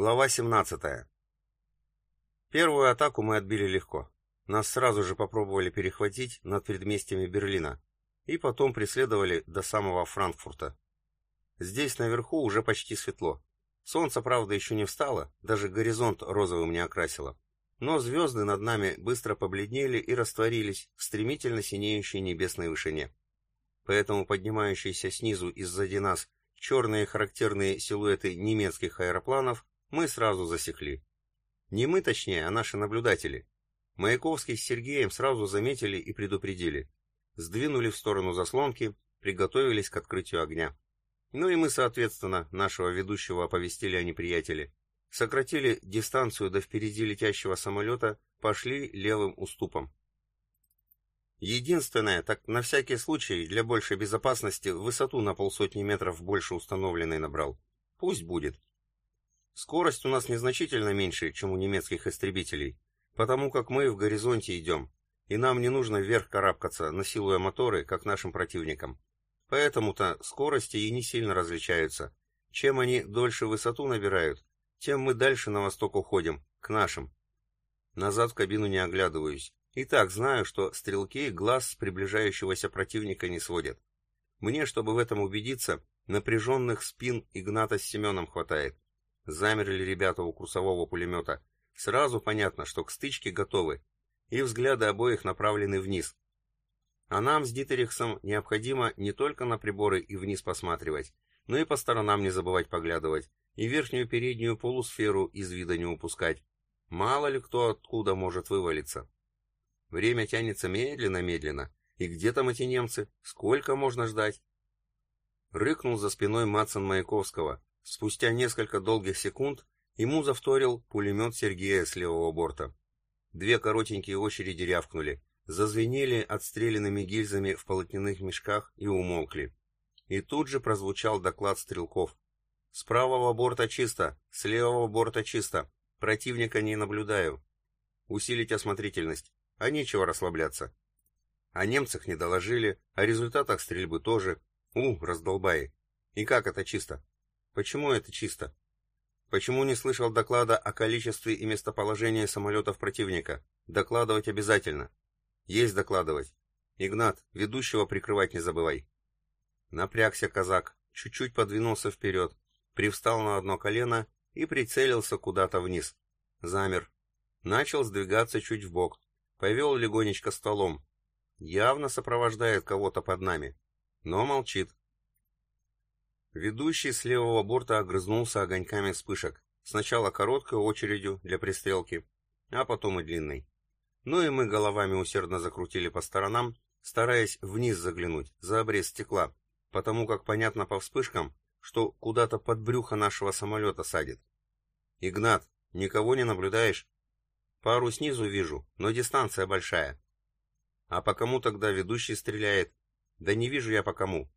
Глава 17. Первую атаку мы отбили легко. Нас сразу же попробовали перехватить над предместьями Берлина и потом преследовали до самого Франкфурта. Здесь наверху уже почти светло. Солнце, правда, еще не встало, даже горизонт розовым не окрасило. Но звезды над нами быстро побледнели и растворились в стремительно синеющей небесной вышине. Поэтому поднимающиеся снизу из-зади нас черные характерные силуэты немецких аэропланов мы сразу засекли. Не мы точнее, а наши наблюдатели. Маяковский с Сергеем сразу заметили и предупредили. Сдвинули в сторону заслонки, приготовились к открытию огня. Ну и мы, соответственно, нашего ведущего оповестили о неприятеле. Сократили дистанцию до впереди летящего самолета, пошли левым уступом. Единственное, так на всякий случай, для большей безопасности, высоту на полсотни метров больше установленной набрал. Пусть будет. Скорость у нас незначительно меньше, чем у немецких истребителей, потому как мы в горизонте идем, и нам не нужно вверх карабкаться, насилуя моторы, как нашим противникам. Поэтому-то скорости и не сильно различаются. Чем они дольше высоту набирают, тем мы дальше на восток уходим, к нашим. Назад в кабину не оглядываюсь. И так знаю, что стрелки глаз с приближающегося противника не сводят. Мне, чтобы в этом убедиться, напряженных спин Игната с Семеном хватает. Замерли ребята у курсового пулемета. Сразу понятно, что к стычке готовы, и взгляды обоих направлены вниз. А нам с Дитерихсом необходимо не только на приборы и вниз посматривать, но и по сторонам не забывать поглядывать, и верхнюю переднюю полусферу из вида не упускать. Мало ли кто откуда может вывалиться. Время тянется медленно-медленно. И где там эти немцы? Сколько можно ждать? Рыкнул за спиной Матсон Маяковского, Спустя несколько долгих секунд ему завторил пулемет Сергея с левого борта. Две коротенькие очереди рявкнули, зазвенели отстрелянными гильзами в полотняных мешках и умолкли. И тут же прозвучал доклад стрелков. «С правого борта чисто, с левого борта чисто. Противника не наблюдаю. Усилить осмотрительность, а нечего расслабляться». О немцах не доложили, о результатах стрельбы тоже. У, раздолбай. И как это чисто? Почему это чисто? Почему не слышал доклада о количестве и местоположении самолетов противника? Докладывать обязательно. Есть докладывать. Игнат, ведущего прикрывать не забывай. Напрягся казак, чуть-чуть подвинулся вперед, привстал на одно колено и прицелился куда-то вниз. Замер. Начал сдвигаться чуть вбок. Повел легонечко столом. Явно сопровождает кого-то под нами. Но молчит. Ведущий с левого борта огрызнулся огоньками вспышек. Сначала короткой очередью для пристрелки, а потом и длинной. Ну и мы головами усердно закрутили по сторонам, стараясь вниз заглянуть, за обрез стекла, потому как понятно по вспышкам, что куда-то под брюхо нашего самолета садит. «Игнат, никого не наблюдаешь?» «Пару снизу вижу, но дистанция большая». «А по кому тогда ведущий стреляет?» «Да не вижу я по кому».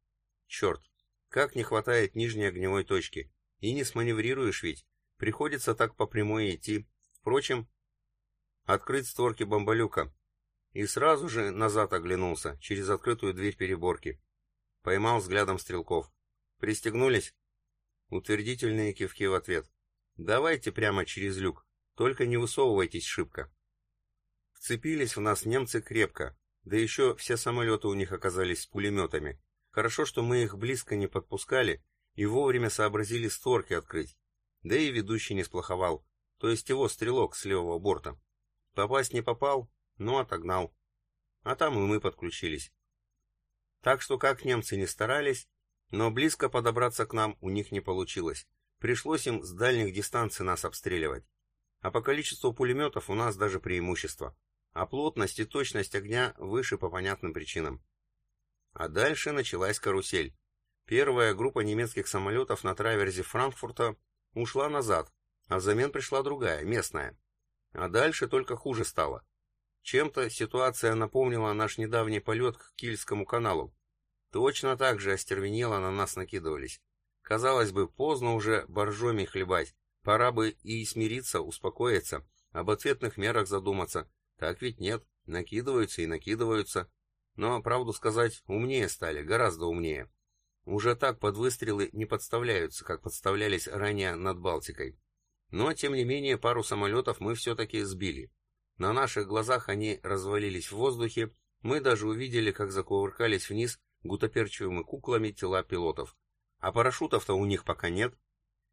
«Черт, как не хватает нижней огневой точки. И не сманеврируешь ведь. Приходится так по прямой идти. Впрочем, открыть створки бомболюка. И сразу же назад оглянулся, через открытую дверь переборки. Поймал взглядом стрелков. Пристегнулись? Утвердительные кивки в ответ. Давайте прямо через люк, только не высовывайтесь шибко. Вцепились в нас немцы крепко, да еще все самолеты у них оказались с пулеметами. Хорошо, что мы их близко не подпускали и вовремя сообразили створки открыть. Да и ведущий не сплоховал, то есть его стрелок с левого борта. Попасть не попал, но отогнал. А там и мы подключились. Так что как немцы не старались, но близко подобраться к нам у них не получилось. Пришлось им с дальних дистанций нас обстреливать. А по количеству пулеметов у нас даже преимущество. А плотность и точность огня выше по понятным причинам. А дальше началась карусель. Первая группа немецких самолетов на траверзе Франкфурта ушла назад, а взамен пришла другая, местная. А дальше только хуже стало. Чем-то ситуация напомнила наш недавний полет к Кильскому каналу. Точно так же остервенело на нас накидывались. Казалось бы, поздно уже боржоми хлебать. Пора бы и смириться, успокоиться, об ответных мерах задуматься. Так ведь нет, накидываются и накидываются. Но, правду сказать, умнее стали, гораздо умнее. Уже так под выстрелы не подставляются, как подставлялись ранее над Балтикой. Но, тем не менее, пару самолетов мы все-таки сбили. На наших глазах они развалились в воздухе, мы даже увидели, как закувыркались вниз гутоперчивыми куклами тела пилотов. А парашютов-то у них пока нет.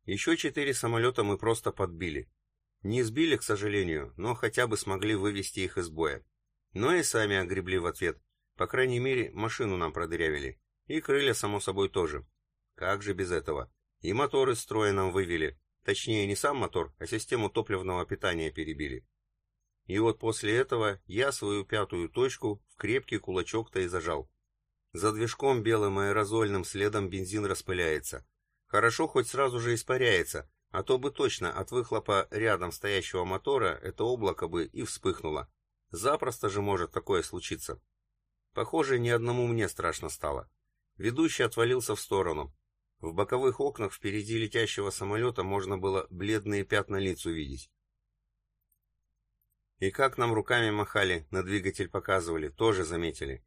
Еще четыре самолета мы просто подбили. Не сбили, к сожалению, но хотя бы смогли вывести их из боя. Но и сами огребли в ответ. По крайней мере, машину нам продырявили. И крылья, само собой, тоже. Как же без этого? И моторы из строя нам вывели. Точнее, не сам мотор, а систему топливного питания перебили. И вот после этого я свою пятую точку в крепкий кулачок-то и зажал. За движком белым аэрозольным следом бензин распыляется. Хорошо хоть сразу же испаряется, а то бы точно от выхлопа рядом стоящего мотора это облако бы и вспыхнуло. Запросто же может такое случиться. Похоже, ни одному мне страшно стало. Ведущий отвалился в сторону. В боковых окнах впереди летящего самолета можно было бледные пятна лиц увидеть. И как нам руками махали, на двигатель показывали, тоже заметили.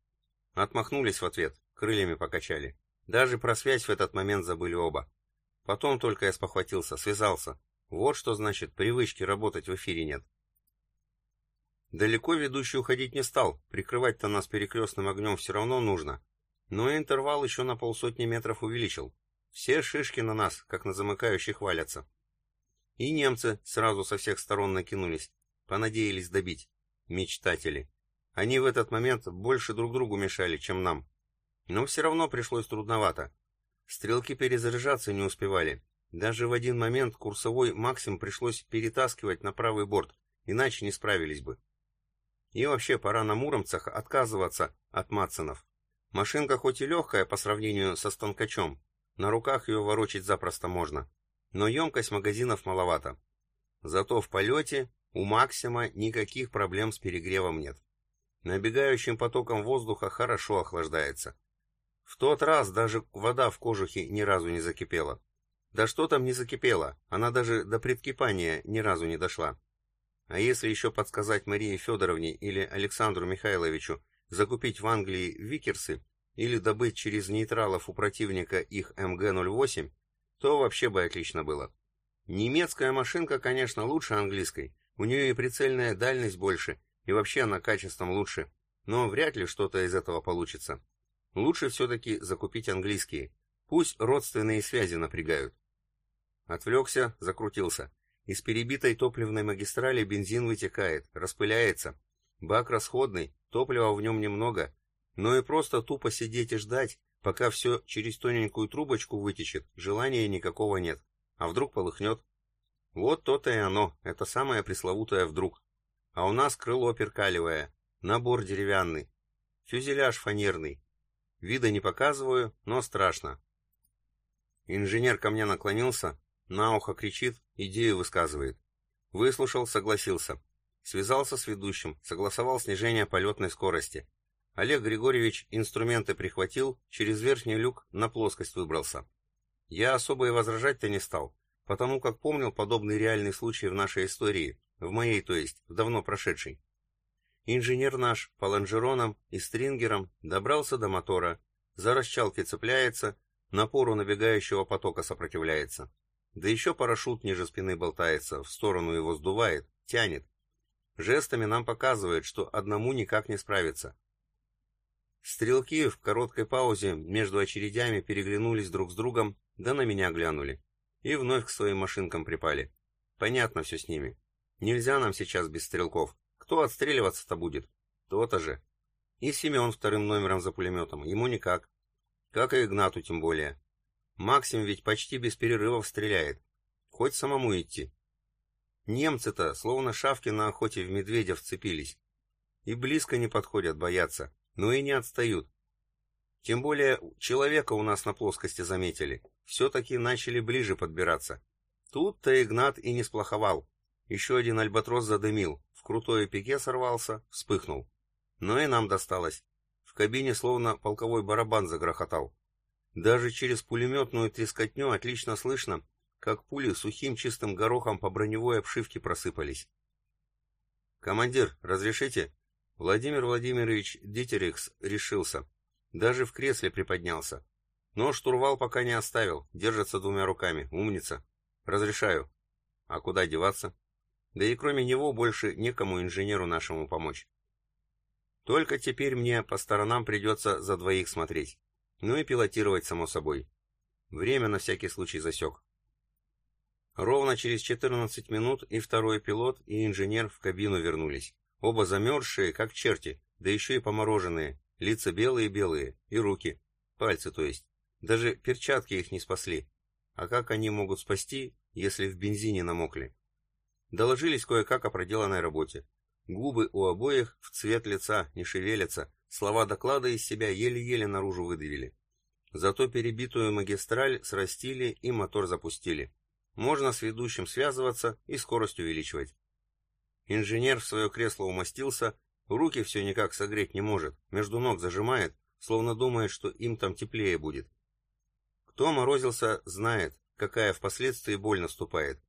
Отмахнулись в ответ, крыльями покачали. Даже про связь в этот момент забыли оба. Потом только я спохватился, связался. Вот что значит, привычки работать в эфире нет. Далеко ведущий уходить не стал, прикрывать-то нас перекрестным огнем все равно нужно. Но интервал еще на полсотни метров увеличил. Все шишки на нас, как на замыкающих, валятся. И немцы сразу со всех сторон накинулись, понадеялись добить. Мечтатели. Они в этот момент больше друг другу мешали, чем нам. Но все равно пришлось трудновато. Стрелки перезаряжаться не успевали. Даже в один момент курсовой Максим пришлось перетаскивать на правый борт, иначе не справились бы. И вообще пора на Муромцах отказываться от Матсонов. Машинка хоть и легкая по сравнению со станкачом, на руках ее ворочить запросто можно, но емкость магазинов маловато. Зато в полете у Максима никаких проблем с перегревом нет. Набегающим потоком воздуха хорошо охлаждается. В тот раз даже вода в кожухе ни разу не закипела. Да что там не закипела, она даже до предкипания ни разу не дошла. А если еще подсказать Марии Федоровне или Александру Михайловичу закупить в Англии викерсы или добыть через нейтралов у противника их МГ-08, то вообще бы отлично было. Немецкая машинка, конечно, лучше английской, у нее и прицельная дальность больше, и вообще она качеством лучше, но вряд ли что-то из этого получится. Лучше все-таки закупить английские, пусть родственные связи напрягают. Отвлекся, закрутился. Из перебитой топливной магистрали бензин вытекает, распыляется. Бак расходный, топлива в нем немного. Но и просто тупо сидеть и ждать, пока все через тоненькую трубочку вытечет, желания никакого нет. А вдруг полыхнет? Вот то-то и оно, это самое пресловутое «вдруг». А у нас крыло перкалевое, набор деревянный, фюзеляж фанерный. Вида не показываю, но страшно. Инженер ко мне наклонился, на ухо кричит, идею высказывает. Выслушал, согласился. Связался с ведущим, согласовал снижение полетной скорости. Олег Григорьевич инструменты прихватил, через верхний люк на плоскость выбрался. Я особо и возражать-то не стал, потому как помнил подобный реальный случай в нашей истории, в моей, то есть, в давно прошедшей. Инженер наш по лонжеронам и стрингерам добрался до мотора, за расчалки цепляется, напору набегающего потока сопротивляется. Да еще парашют ниже спины болтается, в сторону его сдувает, тянет. Жестами нам показывает, что одному никак не справиться. Стрелки в короткой паузе между очередями переглянулись друг с другом, да на меня глянули. И вновь к своим машинкам припали. Понятно все с ними. Нельзя нам сейчас без стрелков. Кто отстреливаться-то будет? То-то же. И Семен вторым номером за пулеметом. Ему никак. Как и Игнату тем более. Максим ведь почти без перерывов стреляет. Хоть самому идти. Немцы-то, словно шавки на охоте в медведя вцепились. И близко не подходят, боятся, но и не отстают. Тем более, человека у нас на плоскости заметили. Все-таки начали ближе подбираться. Тут-то Игнат и не сплоховал. Еще один альбатрос задымил, в крутое пике сорвался, вспыхнул. Но и нам досталось. В кабине словно полковой барабан загрохотал. Даже через пулеметную трескотню отлично слышно, как пули сухим чистым горохом по броневой обшивке просыпались. «Командир, разрешите?» Владимир Владимирович Дитерикс решился. Даже в кресле приподнялся. Но штурвал пока не оставил, держится двумя руками. Умница. «Разрешаю». А куда деваться? Да и кроме него больше некому инженеру нашему помочь. Только теперь мне по сторонам придется за двоих смотреть. Ну и пилотировать, само собой. Время на всякий случай засек. Ровно через 14 минут и второй пилот, и инженер в кабину вернулись. Оба замерзшие, как черти, да еще и помороженные, лица белые-белые, и руки, пальцы то есть. Даже перчатки их не спасли. А как они могут спасти, если в бензине намокли? Доложились кое-как о проделанной работе. Губы у обоих в цвет лица не шевелятся, слова доклада из себя еле-еле наружу выдавили. Зато перебитую магистраль срастили и мотор запустили. Можно с ведущим связываться и скорость увеличивать. Инженер в свое кресло умостился, руки все никак согреть не может, между ног зажимает, словно думает, что им там теплее будет. Кто морозился, знает, какая впоследствии боль наступает.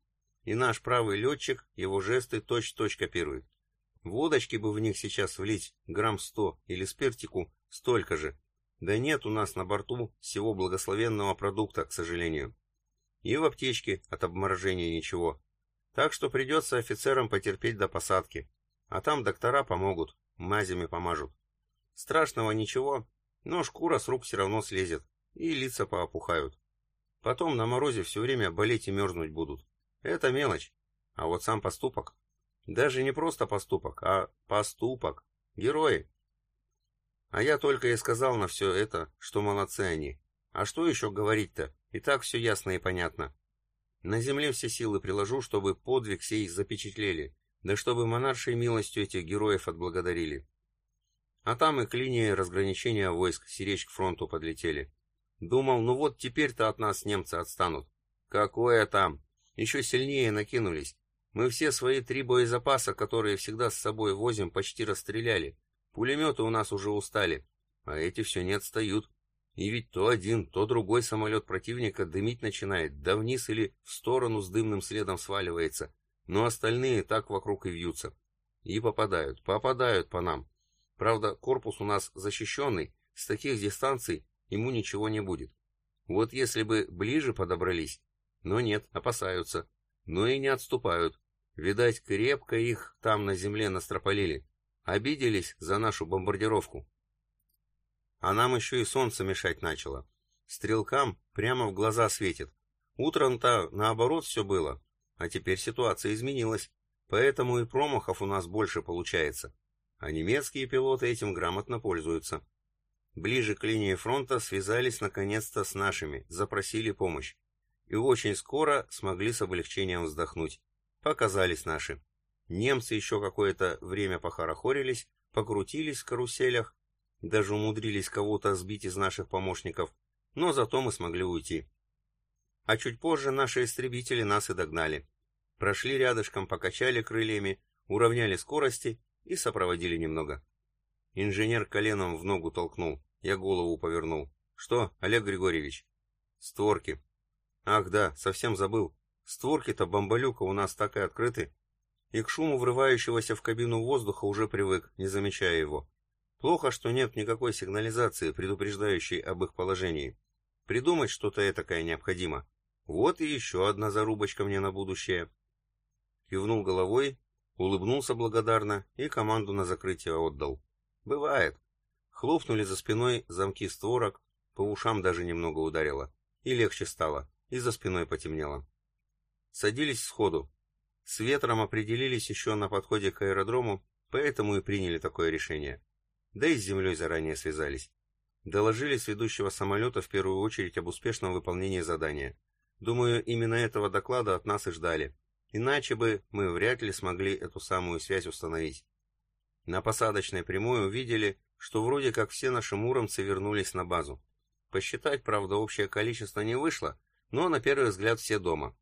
И наш правый летчик его жесты точь-точь копирует. Водочки бы в них сейчас влить, грамм сто, или спиртику, столько же. Да нет у нас на борту всего благословенного продукта, к сожалению. И в аптечке от обморожения ничего. Так что придется офицерам потерпеть до посадки. А там доктора помогут, мазями помажут. Страшного ничего, но шкура с рук все равно слезет, и лица поопухают. Потом на морозе все время болеть и мерзнуть будут. Это мелочь. А вот сам поступок... Даже не просто поступок, а поступок. Герои. А я только и сказал на все это, что молодцы они. А что еще говорить-то? И так все ясно и понятно. На земле все силы приложу, чтобы подвиг сей запечатлели, да чтобы монаршей милостью этих героев отблагодарили. А там и к линии разграничения войск сиречь к фронту подлетели. Думал, ну вот теперь-то от нас немцы отстанут. Какое там? Еще сильнее накинулись. Мы все свои три боезапаса, которые всегда с собой возим, почти расстреляли. Пулеметы у нас уже устали, а эти все не отстают. И ведь то один, то другой самолет противника дымить начинает, да вниз или в сторону с дымным следом сваливается, но остальные так вокруг и вьются. И попадают, попадают по нам. Правда, корпус у нас защищенный, с таких дистанций ему ничего не будет. Вот если бы ближе подобрались, но нет, опасаются, но и не отступают. Видать, крепко их там на земле настропалили. Обиделись за нашу бомбардировку. А нам еще и солнце мешать начало. Стрелкам прямо в глаза светит. Утром-то наоборот все было, а теперь ситуация изменилась. Поэтому и промахов у нас больше получается. А немецкие пилоты этим грамотно пользуются. Ближе к линии фронта связались наконец-то с нашими, запросили помощь. И очень скоро смогли с облегчением вздохнуть. Показались наши. Немцы еще какое-то время похорохорились, покрутились в каруселях, даже умудрились кого-то сбить из наших помощников, но зато мы смогли уйти. А чуть позже наши истребители нас и догнали. Прошли рядышком, покачали крыльями, уравняли скорости и сопроводили немного. Инженер коленом в ногу толкнул, я голову повернул. Что, Олег Григорьевич? Створки. Ах да, совсем забыл. Створки-то бомбалюка у нас так и открыты. И к шуму врывающегося в кабину воздуха уже привык, не замечая его. Плохо, что нет никакой сигнализации, предупреждающей об их положении. Придумать что-то этакое необходимо. Вот и еще одна зарубочка мне на будущее. Кивнул головой, улыбнулся благодарно и команду на закрытие отдал. Бывает. Хлопнули за спиной замки створок, по ушам даже немного ударило. И легче стало, и за спиной потемнело. Садились сходу. С ветром определились еще на подходе к аэродрому, поэтому и приняли такое решение да и с землей заранее связались. Доложили с ведущего самолета в первую очередь об успешном выполнении задания. Думаю, именно этого доклада от нас и ждали. Иначе бы мы вряд ли смогли эту самую связь установить. На посадочной прямой увидели, что вроде как все наши муромцы вернулись на базу. Посчитать, правда, общее количество не вышло, но на первый взгляд все дома.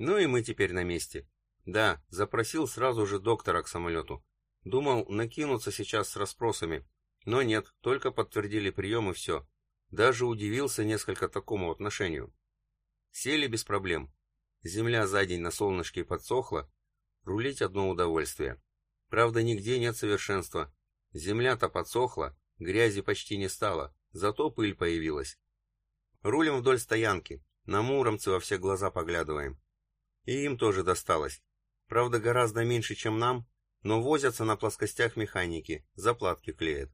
Ну и мы теперь на месте. Да, запросил сразу же доктора к самолету. Думал накинуться сейчас с расспросами, но нет, только подтвердили прием и все. Даже удивился несколько такому отношению. Сели без проблем. Земля за день на солнышке подсохла, рулить одно удовольствие. Правда, нигде нет совершенства. Земля-то подсохла, грязи почти не стало, зато пыль появилась. Рулим вдоль стоянки, на муромцы во все глаза поглядываем. И им тоже досталось. Правда, гораздо меньше, чем нам, но возятся на плоскостях механики, заплатки клеят.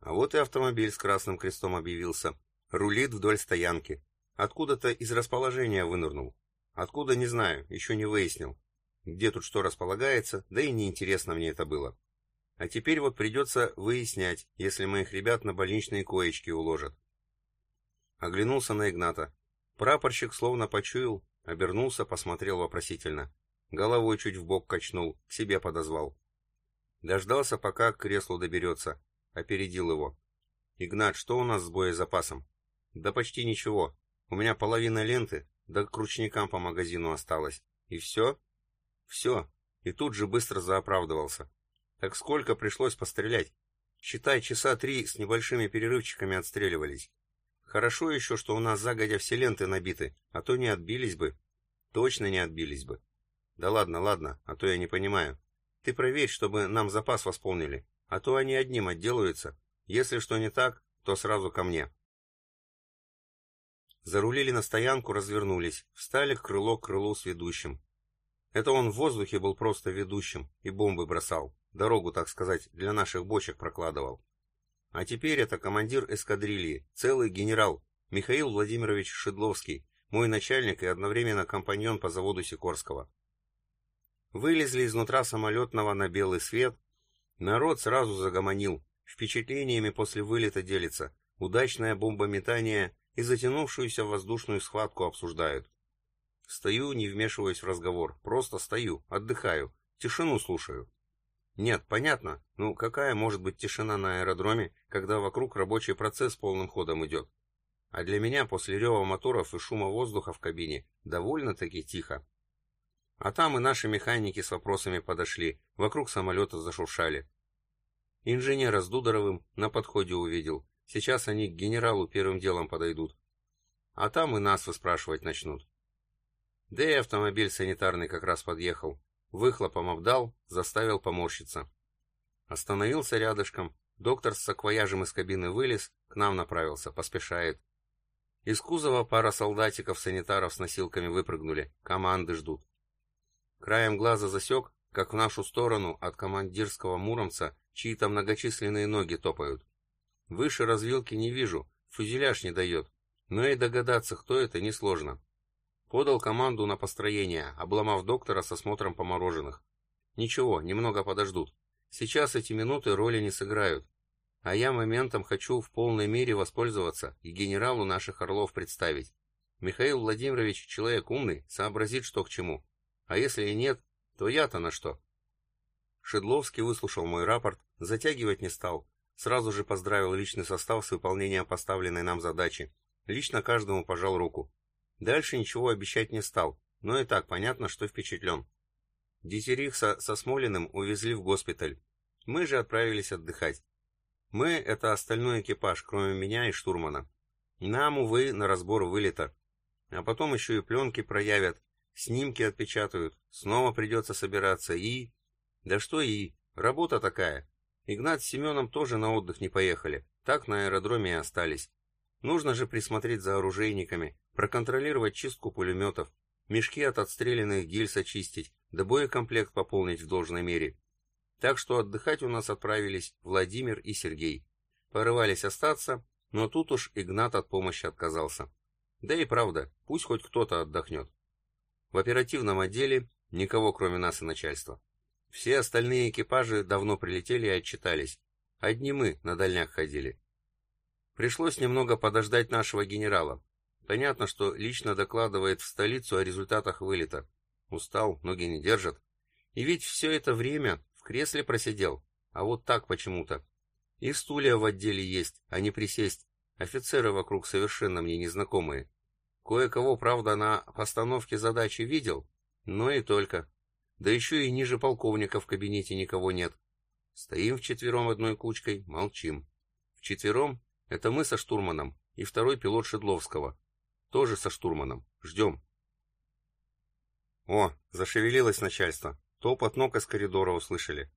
А вот и автомобиль с красным крестом объявился. Рулит вдоль стоянки. Откуда-то из расположения вынырнул. Откуда, не знаю, еще не выяснил. Где тут что располагается, да и неинтересно мне это было. А теперь вот придется выяснять, если моих ребят на больничные коечки уложат. Оглянулся на Игната. Прапорщик словно почуял, обернулся, посмотрел вопросительно. Головой чуть в бок качнул, к себе подозвал. Дождался, пока к креслу доберется. Опередил его. «Игнат, что у нас с боезапасом?» «Да почти ничего. У меня половина ленты, да к ручникам по магазину осталось. И все?» «Все». И тут же быстро заоправдывался. «Так сколько пришлось пострелять?» «Считай, часа три с небольшими перерывчиками отстреливались. Хорошо еще, что у нас загодя все ленты набиты, а то не отбились бы. Точно не отбились бы. Да ладно, ладно, а то я не понимаю. Ты проверь, чтобы нам запас восполнили, а то они одним отделаются. Если что не так, то сразу ко мне. Зарулили на стоянку, развернулись, встали крыло к крылу с ведущим. Это он в воздухе был просто ведущим и бомбы бросал, дорогу, так сказать, для наших бочек прокладывал. А теперь это командир эскадрильи, целый генерал, Михаил Владимирович Шедловский, мой начальник и одновременно компаньон по заводу Сикорского. Вылезли изнутра самолетного на белый свет. Народ сразу загомонил, впечатлениями после вылета делится, удачное бомбометание и затянувшуюся воздушную схватку обсуждают. Стою, не вмешиваясь в разговор, просто стою, отдыхаю, тишину слушаю. Нет, понятно, ну какая может быть тишина на аэродроме, когда вокруг рабочий процесс полным ходом идет? А для меня после рева моторов и шума воздуха в кабине довольно-таки тихо. А там и наши механики с вопросами подошли, вокруг самолета зашуршали. Инженера с Дударовым на подходе увидел. Сейчас они к генералу первым делом подойдут. А там и нас выспрашивать начнут. Да и автомобиль санитарный как раз подъехал. Выхлопом обдал, заставил поморщиться. Остановился рядышком, доктор с саквояжем из кабины вылез, к нам направился, поспешает. Из кузова пара солдатиков-санитаров с носилками выпрыгнули, команды ждут. Краем глаза засек, как в нашу сторону от командирского муромца чьи-то многочисленные ноги топают. Выше развилки не вижу, фюзеляж не дает, но и догадаться, кто это, несложно. Подал команду на построение, обломав доктора с осмотром помороженных. Ничего, немного подождут. Сейчас эти минуты роли не сыграют. А я моментом хочу в полной мере воспользоваться и генералу наших орлов представить. Михаил Владимирович человек умный, сообразит, что к чему. А если и нет, то я-то на что? Шедловский выслушал мой рапорт, затягивать не стал. Сразу же поздравил личный состав с выполнением поставленной нам задачи. Лично каждому пожал руку. Дальше ничего обещать не стал, но и так понятно, что впечатлен. Дитерихса со Смолиным увезли в госпиталь. Мы же отправились отдыхать. Мы — это остальной экипаж, кроме меня и штурмана. Нам, увы, на разбор вылета. А потом еще и пленки проявят, снимки отпечатают, снова придется собираться и... Да что и... Работа такая. Игнат с Семеном тоже на отдых не поехали, так на аэродроме и остались. Нужно же присмотреть за оружейниками, проконтролировать чистку пулеметов, мешки от отстрелянных гильз очистить, да боекомплект пополнить в должной мере. Так что отдыхать у нас отправились Владимир и Сергей. Порывались остаться, но тут уж Игнат от помощи отказался. Да и правда, пусть хоть кто-то отдохнет. В оперативном отделе никого кроме нас и начальства. Все остальные экипажи давно прилетели и отчитались. Одни мы на дальняк ходили. Пришлось немного подождать нашего генерала. Понятно, что лично докладывает в столицу о результатах вылета. Устал, ноги не держат. И ведь все это время в кресле просидел, а вот так почему-то. И стулья в отделе есть, а не присесть. Офицеры вокруг совершенно мне незнакомые. Кое-кого, правда, на постановке задачи видел, но и только. Да еще и ниже полковника в кабинете никого нет. Стоим вчетвером одной кучкой, молчим. Вчетвером это мы со штурманом и второй пилот Шедловского. Тоже со штурманом. Ждем. О, зашевелилось начальство. Топот ног из коридора услышали.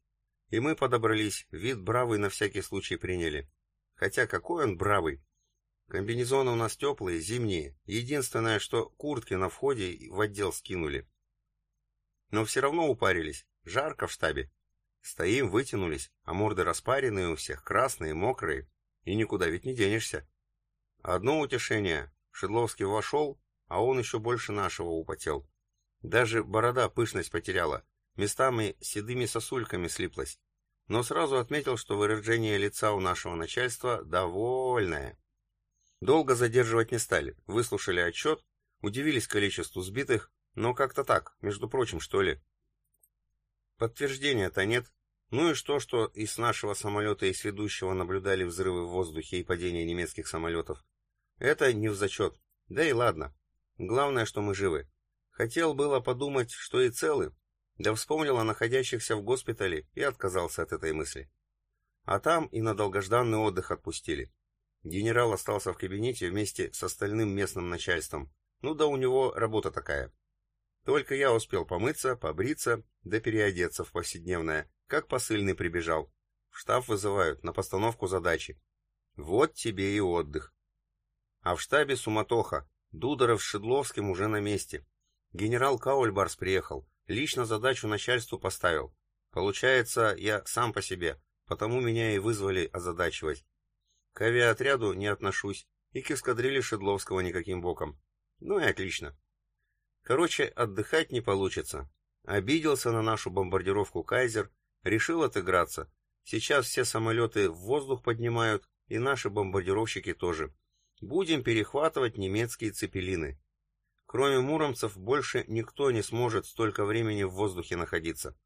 И мы подобрались, вид бравый на всякий случай приняли. Хотя какой он бравый. Комбинезоны у нас теплые, зимние. Единственное, что куртки на входе в отдел скинули. Но все равно упарились. Жарко в штабе. Стоим, вытянулись, а морды распаренные у всех, красные, мокрые. И никуда ведь не денешься. Одно утешение. Шедловский вошел, а он еще больше нашего употел. Даже борода пышность потеряла, местами седыми сосульками слиплась. Но сразу отметил, что выражение лица у нашего начальства довольное. Долго задерживать не стали, выслушали отчет, удивились количеству сбитых, но как-то так, между прочим, что ли. Подтверждения-то нет. Ну и что, что из нашего самолета и с ведущего наблюдали взрывы в воздухе и падение немецких самолетов? Это не в зачет. Да и ладно. Главное, что мы живы. Хотел было подумать, что и целы, да вспомнил о находящихся в госпитале и отказался от этой мысли. А там и на долгожданный отдых отпустили. Генерал остался в кабинете вместе с остальным местным начальством. Ну да у него работа такая. Только я успел помыться, побриться, да переодеться в повседневное, как посыльный прибежал. В штаб вызывают на постановку задачи. Вот тебе и отдых. А в штабе суматоха. Дударов с Шедловским уже на месте. Генерал Каульбарс приехал, лично задачу начальству поставил. Получается, я сам по себе, потому меня и вызвали озадачивать. К авиаотряду не отношусь, и к эскадрилье Шедловского никаким боком. Ну и отлично. Короче, отдыхать не получится. Обиделся на нашу бомбардировку Кайзер, решил отыграться. Сейчас все самолеты в воздух поднимают, и наши бомбардировщики тоже. Будем перехватывать немецкие цепелины. Кроме муромцев, больше никто не сможет столько времени в воздухе находиться.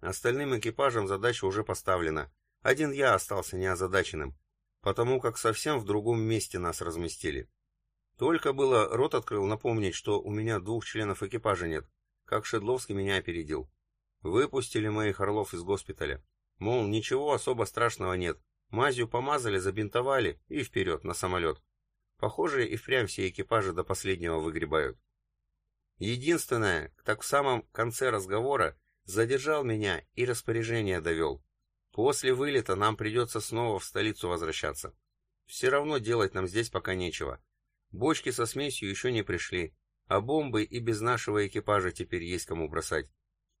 Остальным экипажам задача уже поставлена. Один я остался неозадаченным, потому как совсем в другом месте нас разместили. Только было рот открыл напомнить, что у меня двух членов экипажа нет, как Шедловский меня опередил. Выпустили моих орлов из госпиталя. Мол, ничего особо страшного нет. Мазью помазали, забинтовали и вперед, на самолет. Похоже, и впрямь все экипажи до последнего выгребают. Единственное, так в самом конце разговора задержал меня и распоряжение довел. После вылета нам придется снова в столицу возвращаться. Все равно делать нам здесь пока нечего. Бочки со смесью еще не пришли, а бомбы и без нашего экипажа теперь есть кому бросать.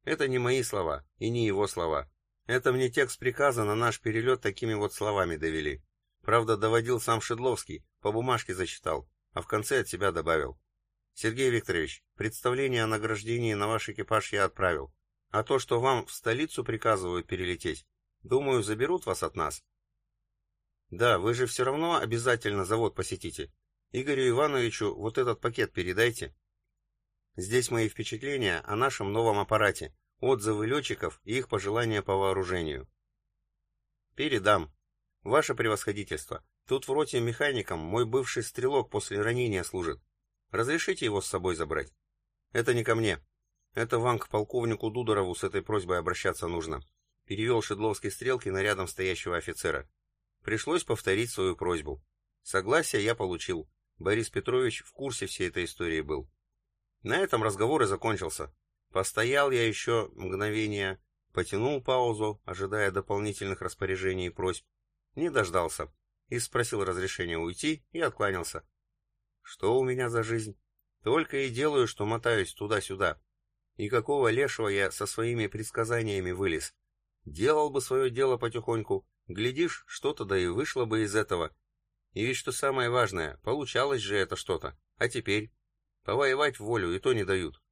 Это не мои слова и не его слова. Это мне текст приказа на наш перелет такими вот словами довели. Правда, доводил сам Шедловский, по бумажке зачитал, а в конце от себя добавил. Сергей Викторович, представление о награждении на ваш экипаж я отправил. А то, что вам в столицу приказывают перелететь, думаю, заберут вас от нас. Да, вы же все равно обязательно завод посетите. Игорю Ивановичу вот этот пакет передайте. Здесь мои впечатления о нашем новом аппарате, отзывы летчиков и их пожелания по вооружению. Передам. Ваше превосходительство, тут в роте механиком мой бывший стрелок после ранения служит. Разрешите его с собой забрать? Это не ко мне. Это вам к полковнику Дударову с этой просьбой обращаться нужно. Перевел Шедловский стрелки на рядом стоящего офицера. Пришлось повторить свою просьбу. Согласие я получил. Борис Петрович в курсе всей этой истории был. На этом разговор и закончился. Постоял я еще мгновение, потянул паузу, ожидая дополнительных распоряжений и просьб. Не дождался. И спросил разрешения уйти и откланялся. Что у меня за жизнь? Только и делаю, что мотаюсь туда-сюда. И какого лешего я со своими предсказаниями вылез? Делал бы свое дело потихоньку, глядишь, что-то да и вышло бы из этого. И ведь что самое важное, получалось же это что-то. А теперь? Повоевать волю и то не дают.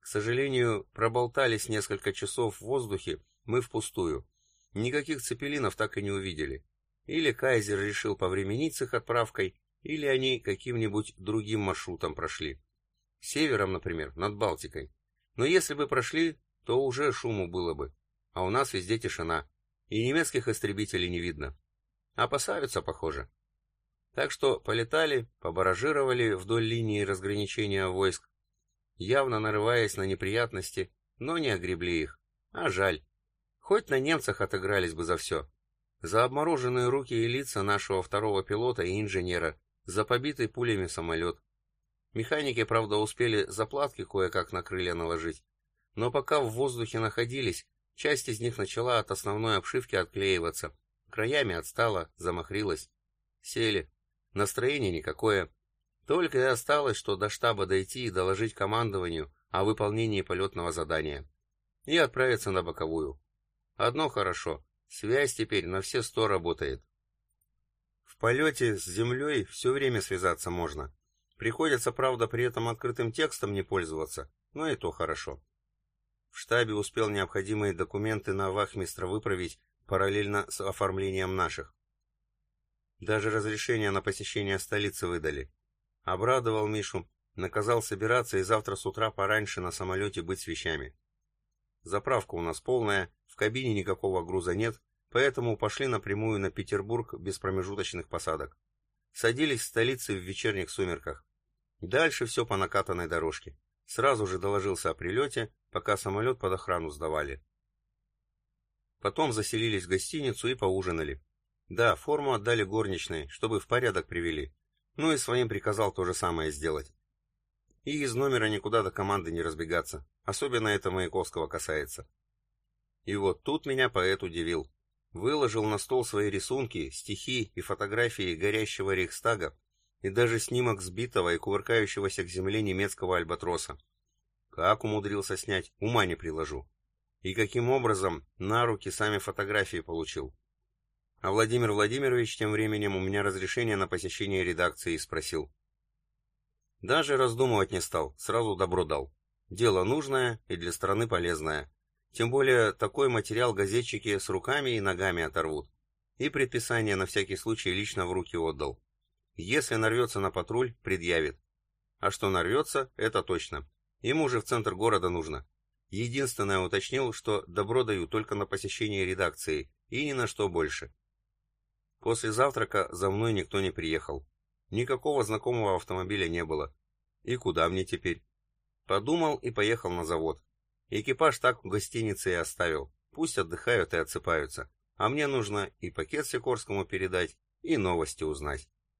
К сожалению, проболтались несколько часов в воздухе мы впустую. Никаких цепелинов так и не увидели. Или Кайзер решил повременить с их отправкой, или они каким-нибудь другим маршрутом прошли. Севером, например, над Балтикой. Но если бы прошли, то уже шуму было бы. А у нас везде тишина. И немецких истребителей не видно. Опасаются, похоже. Так что полетали, побаражировали вдоль линии разграничения войск, явно нарываясь на неприятности, но не огребли их. А жаль. Хоть на немцах отыгрались бы за все. За обмороженные руки и лица нашего второго пилота и инженера, за побитый пулями самолет. Механики, правда, успели заплатки кое-как на крылья наложить, но пока в воздухе находились, часть из них начала от основной обшивки отклеиваться, краями отстала, замахрилась. Сели. Настроение никакое. Только и осталось, что до штаба дойти и доложить командованию о выполнении полетного задания и отправиться на боковую. Одно хорошо, связь теперь на все сто работает. В полете с землей все время связаться можно. Приходится, правда, при этом открытым текстом не пользоваться, но и то хорошо. В штабе успел необходимые документы на вахмистра выправить параллельно с оформлением наших. Даже разрешение на посещение столицы выдали. Обрадовал Мишу, наказал собираться и завтра с утра пораньше на самолете быть с вещами. Заправка у нас полная, в кабине никакого груза нет, поэтому пошли напрямую на Петербург без промежуточных посадок. Садились в столице в вечерних сумерках. Дальше все по накатанной дорожке. Сразу же доложился о прилете, пока самолет под охрану сдавали. Потом заселились в гостиницу и поужинали. Да, форму отдали горничной, чтобы в порядок привели. Ну и своим приказал то же самое сделать. И из номера никуда до команды не разбегаться. Особенно это Маяковского касается. И вот тут меня поэт удивил. Выложил на стол свои рисунки, стихи и фотографии горящего Рейхстага и даже снимок сбитого и кувыркающегося к земле немецкого альбатроса. Как умудрился снять, ума не приложу. И каким образом на руки сами фотографии получил. А Владимир Владимирович тем временем у меня разрешение на посещение редакции спросил. Даже раздумывать не стал, сразу добро дал. Дело нужное и для страны полезное. Тем более такой материал газетчики с руками и ногами оторвут. И предписание на всякий случай лично в руки отдал. Если нарвется на патруль, предъявит. А что нарвется, это точно. Ему же в центр города нужно. Единственное уточнил, что добро даю только на посещение редакции и ни на что больше. После завтрака за мной никто не приехал. Никакого знакомого автомобиля не было. И куда мне теперь? Подумал и поехал на завод. Экипаж так в гостинице и оставил. Пусть отдыхают и отсыпаются. А мне нужно и пакет Сикорскому передать, и новости узнать.